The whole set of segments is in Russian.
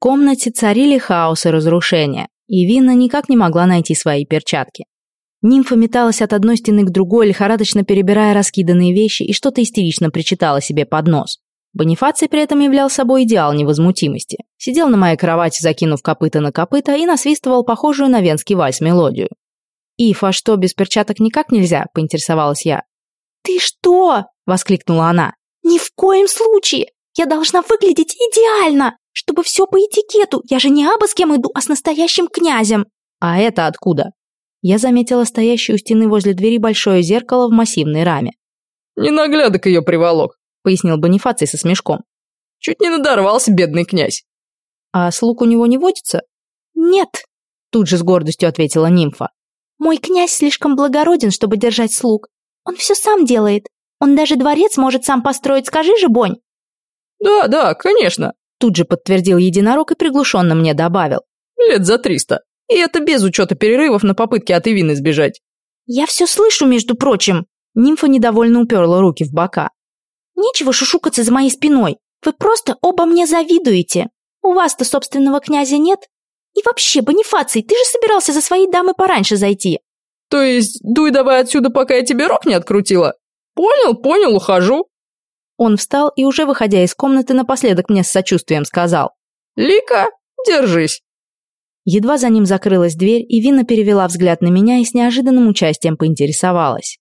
комнате царили хаос и разрушение, и Винна никак не могла найти свои перчатки. Нимфа металась от одной стены к другой, лихорадочно перебирая раскиданные вещи и что-то истерично причитала себе под нос. Бонифаций при этом являл собой идеал невозмутимости. Сидел на моей кровати, закинув копыта на копыта, и насвистывал похожую на венский вальс мелодию. «Ив, а что, без перчаток никак нельзя?» – поинтересовалась я. «Ты что?» – воскликнула она. «Ни в коем случае! Я должна выглядеть идеально, чтобы все по этикету. Я же не абы с кем иду, а с настоящим князем». «А это откуда?» Я заметила стоящее у стены возле двери большое зеркало в массивной раме. «Ненаглядок ее приволок», — пояснил Бонифаций со смешком. «Чуть не надорвался бедный князь». «А слуг у него не водится?» «Нет», — тут же с гордостью ответила нимфа. «Мой князь слишком благороден, чтобы держать слуг. Он все сам делает. Он даже дворец может сам построить, скажи же, Бонь». «Да, да, конечно», — тут же подтвердил единорог и приглушенно мне добавил. «Лет за триста». И это без учета перерывов на попытки от Ивины сбежать. Я все слышу, между прочим. Нимфа недовольно уперла руки в бока. Нечего шушукаться за моей спиной. Вы просто оба мне завидуете. У вас-то собственного князя нет. И вообще, Бонифаций, ты же собирался за своей дамой пораньше зайти. То есть, дуй давай отсюда, пока я тебе рог не открутила? Понял, понял, ухожу. Он встал и уже выходя из комнаты напоследок мне с сочувствием сказал. Лика, держись. Едва за ним закрылась дверь, и Вина перевела взгляд на меня и с неожиданным участием поинтересовалась.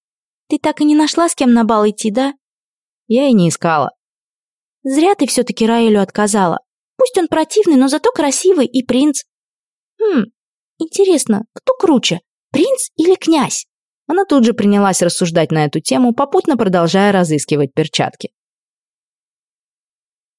«Ты так и не нашла, с кем на бал идти, да?» Я и не искала. «Зря ты все-таки Раэлю отказала. Пусть он противный, но зато красивый и принц». «Хм, интересно, кто круче, принц или князь?» Она тут же принялась рассуждать на эту тему, попутно продолжая разыскивать перчатки.